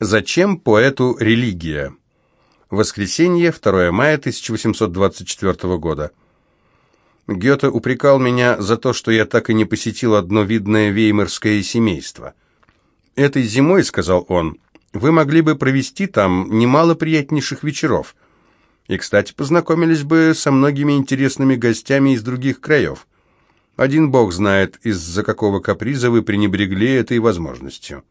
Зачем поэту религия? Воскресенье, 2 мая 1824 года. Гёте упрекал меня за то, что я так и не посетил одно видное веймарское семейство. «Этой зимой, — сказал он, — вы могли бы провести там немало приятнейших вечеров. И, кстати, познакомились бы со многими интересными гостями из других краев. Один бог знает, из-за какого каприза вы пренебрегли этой возможностью».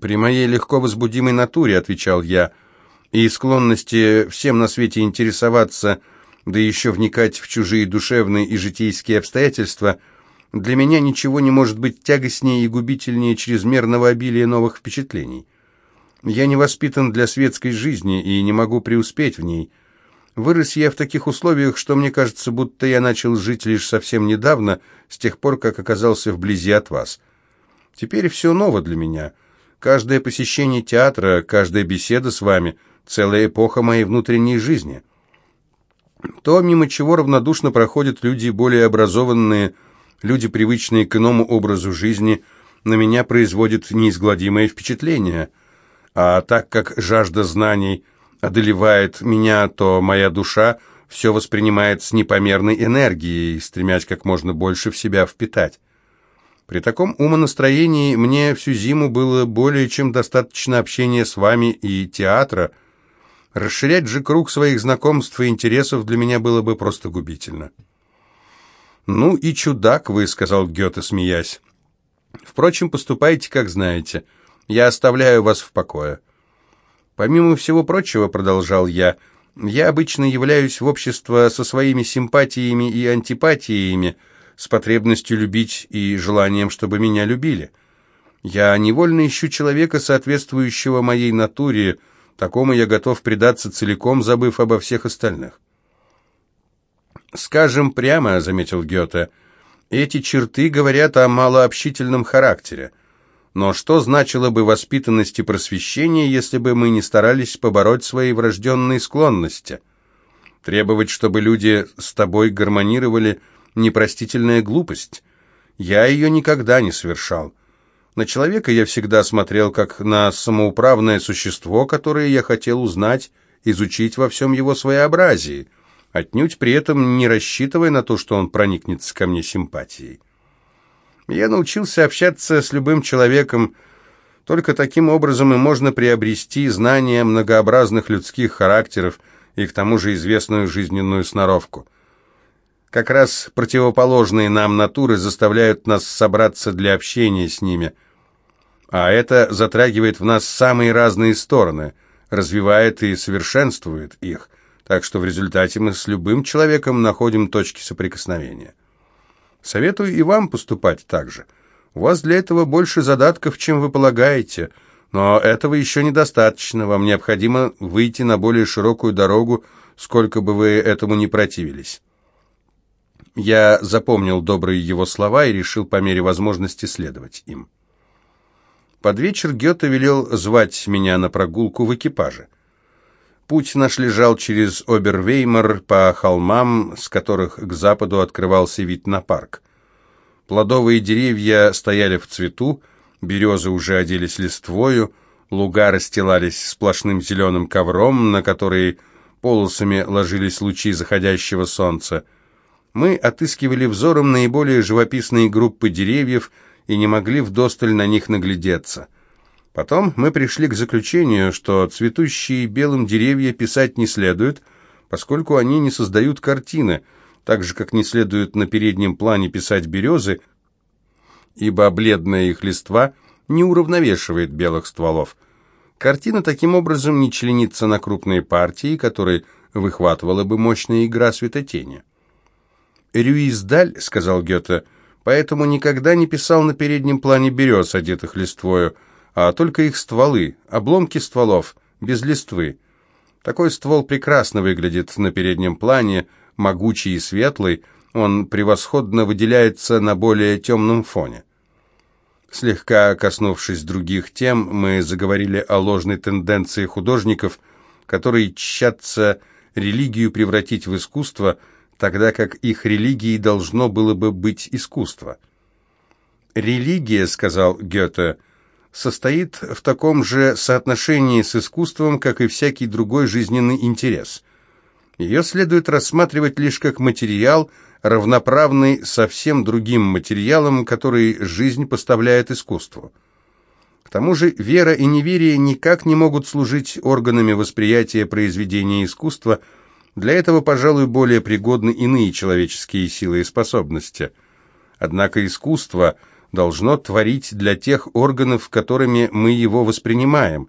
«При моей легко возбудимой натуре, — отвечал я, — и склонности всем на свете интересоваться, да еще вникать в чужие душевные и житейские обстоятельства, для меня ничего не может быть тягостнее и губительнее чрезмерного обилия новых впечатлений. Я не воспитан для светской жизни и не могу преуспеть в ней. Вырос я в таких условиях, что мне кажется, будто я начал жить лишь совсем недавно, с тех пор, как оказался вблизи от вас. Теперь все ново для меня — Каждое посещение театра, каждая беседа с вами – целая эпоха моей внутренней жизни. То, мимо чего равнодушно проходят люди более образованные, люди, привычные к иному образу жизни, на меня производит неизгладимое впечатление. А так как жажда знаний одолевает меня, то моя душа все воспринимает с непомерной энергией, стремясь как можно больше в себя впитать. При таком умонастроении мне всю зиму было более чем достаточно общения с вами и театра. Расширять же круг своих знакомств и интересов для меня было бы просто губительно. «Ну и чудак вы», — сказал Гёте, смеясь. «Впрочем, поступайте, как знаете. Я оставляю вас в покое». «Помимо всего прочего», — продолжал я, — «я обычно являюсь в общество со своими симпатиями и антипатиями, — с потребностью любить и желанием, чтобы меня любили. Я невольно ищу человека, соответствующего моей натуре, такому я готов предаться целиком, забыв обо всех остальных. «Скажем прямо», — заметил Гёте, — «эти черты говорят о малообщительном характере. Но что значило бы воспитанность и просвещение, если бы мы не старались побороть свои врожденные склонности? Требовать, чтобы люди с тобой гармонировали — непростительная глупость. Я ее никогда не совершал. На человека я всегда смотрел как на самоуправное существо, которое я хотел узнать, изучить во всем его своеобразии, отнюдь при этом не рассчитывая на то, что он проникнется ко мне симпатией. Я научился общаться с любым человеком, только таким образом и можно приобрести знания многообразных людских характеров и к тому же известную жизненную сноровку. Как раз противоположные нам натуры заставляют нас собраться для общения с ними. А это затрагивает в нас самые разные стороны, развивает и совершенствует их, так что в результате мы с любым человеком находим точки соприкосновения. Советую и вам поступать так же. У вас для этого больше задатков, чем вы полагаете, но этого еще недостаточно, вам необходимо выйти на более широкую дорогу, сколько бы вы этому не противились. Я запомнил добрые его слова и решил по мере возможности следовать им. Под вечер Гёте велел звать меня на прогулку в экипаже. Путь наш лежал через Обервеймар по холмам, с которых к западу открывался вид на парк. Плодовые деревья стояли в цвету, березы уже оделись листвою, луга расстилались сплошным зеленым ковром, на который полосами ложились лучи заходящего солнца. Мы отыскивали взором наиболее живописные группы деревьев и не могли вдосталь на них наглядеться. Потом мы пришли к заключению, что цветущие белым деревья писать не следует, поскольку они не создают картины, так же, как не следует на переднем плане писать березы, ибо бледная их листва не уравновешивает белых стволов. Картина таким образом не членится на крупные партии, которые выхватывала бы мощная игра светотени. «Рюиздаль», — сказал Гёте, — «поэтому никогда не писал на переднем плане берез, одетых листвою, а только их стволы, обломки стволов, без листвы. Такой ствол прекрасно выглядит на переднем плане, могучий и светлый, он превосходно выделяется на более темном фоне». Слегка коснувшись других тем, мы заговорили о ложной тенденции художников, которые тщатся религию превратить в искусство – тогда как их религией должно было бы быть искусство. «Религия, — сказал Гёте, — состоит в таком же соотношении с искусством, как и всякий другой жизненный интерес. Ее следует рассматривать лишь как материал, равноправный со всем другим материалом, который жизнь поставляет искусству. К тому же вера и неверие никак не могут служить органами восприятия произведения искусства, для этого, пожалуй, более пригодны иные человеческие силы и способности. Однако искусство должно творить для тех органов, которыми мы его воспринимаем.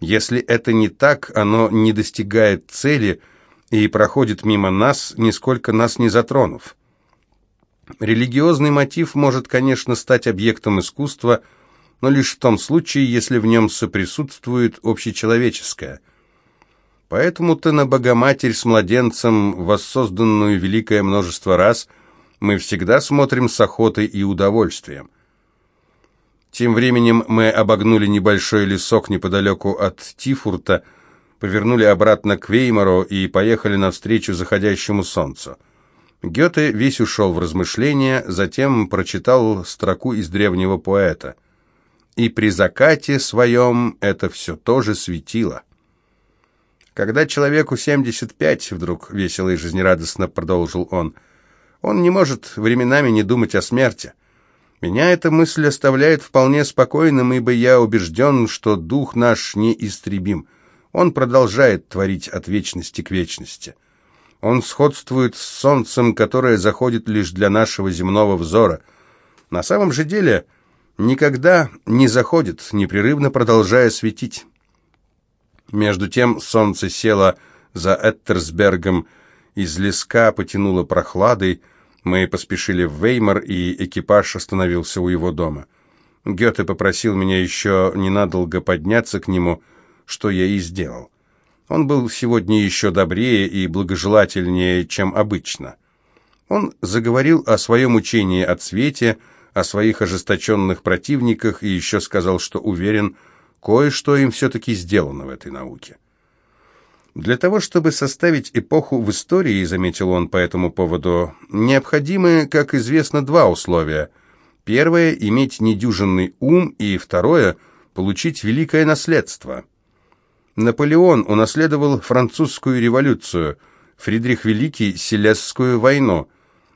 Если это не так, оно не достигает цели и проходит мимо нас, нисколько нас не затронув. Религиозный мотив может, конечно, стать объектом искусства – но лишь в том случае, если в нем соприсутствует общечеловеческое. Поэтому-то на Богоматерь с младенцем, воссозданную великое множество раз, мы всегда смотрим с охотой и удовольствием. Тем временем мы обогнули небольшой лесок неподалеку от Тифурта, повернули обратно к Веймару и поехали навстречу заходящему солнцу. Гёте весь ушел в размышления, затем прочитал строку из древнего поэта и при закате своем это все тоже светило. Когда человеку 75, вдруг весело и жизнерадостно продолжил он, он не может временами не думать о смерти. Меня эта мысль оставляет вполне спокойным, ибо я убежден, что дух наш неистребим. Он продолжает творить от вечности к вечности. Он сходствует с солнцем, которое заходит лишь для нашего земного взора. На самом же деле никогда не заходит, непрерывно продолжая светить. Между тем солнце село за Эттерсбергом, из леска потянуло прохладой, мы поспешили в Веймар, и экипаж остановился у его дома. Гёте попросил меня еще ненадолго подняться к нему, что я и сделал. Он был сегодня еще добрее и благожелательнее, чем обычно. Он заговорил о своем учении о цвете, о своих ожесточенных противниках и еще сказал, что уверен, кое-что им все-таки сделано в этой науке. Для того, чтобы составить эпоху в истории, заметил он по этому поводу, необходимы, как известно, два условия. Первое – иметь недюжинный ум, и второе – получить великое наследство. Наполеон унаследовал французскую революцию, Фридрих Великий – Селесскую войну,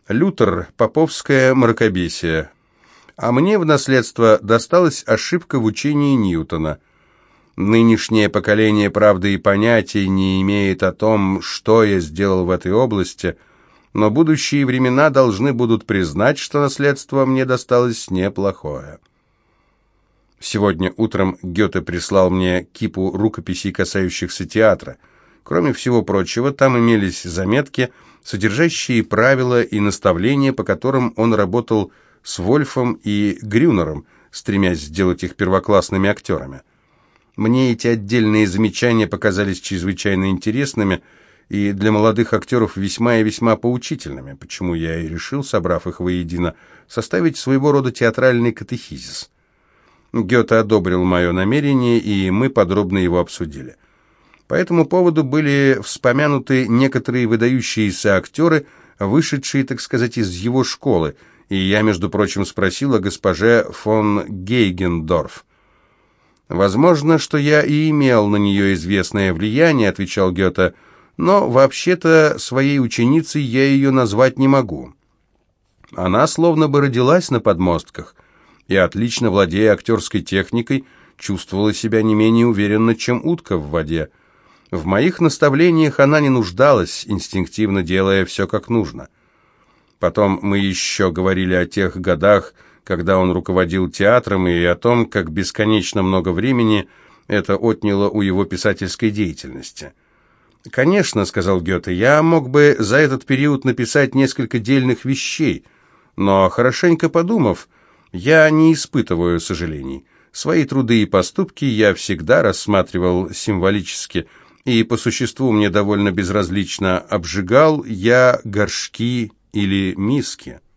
Лютер – поповское мракобесие, а мне в наследство досталась ошибка в учении Ньютона. Нынешнее поколение правды и понятий не имеет о том, что я сделал в этой области, но будущие времена должны будут признать, что наследство мне досталось неплохое. Сегодня утром Гёте прислал мне кипу рукописей, касающихся театра. Кроме всего прочего, там имелись заметки, содержащие правила и наставления, по которым он работал с Вольфом и Грюнером, стремясь сделать их первоклассными актерами. Мне эти отдельные замечания показались чрезвычайно интересными и для молодых актеров весьма и весьма поучительными, почему я и решил, собрав их воедино, составить своего рода театральный катехизис. Гёте одобрил мое намерение, и мы подробно его обсудили. По этому поводу были вспомянуты некоторые выдающиеся актеры, вышедшие, так сказать, из его школы, и я, между прочим, спросил о госпоже фон Гейгендорф. «Возможно, что я и имел на нее известное влияние», — отвечал Гёте, «но вообще-то своей ученицей я ее назвать не могу. Она словно бы родилась на подмостках и, отлично владея актерской техникой, чувствовала себя не менее уверенно, чем утка в воде. В моих наставлениях она не нуждалась, инстинктивно делая все как нужно». Потом мы еще говорили о тех годах, когда он руководил театром, и о том, как бесконечно много времени это отняло у его писательской деятельности. «Конечно», — сказал Гёте, — «я мог бы за этот период написать несколько дельных вещей, но, хорошенько подумав, я не испытываю сожалений. Свои труды и поступки я всегда рассматривал символически, и по существу мне довольно безразлично обжигал я горшки или миски.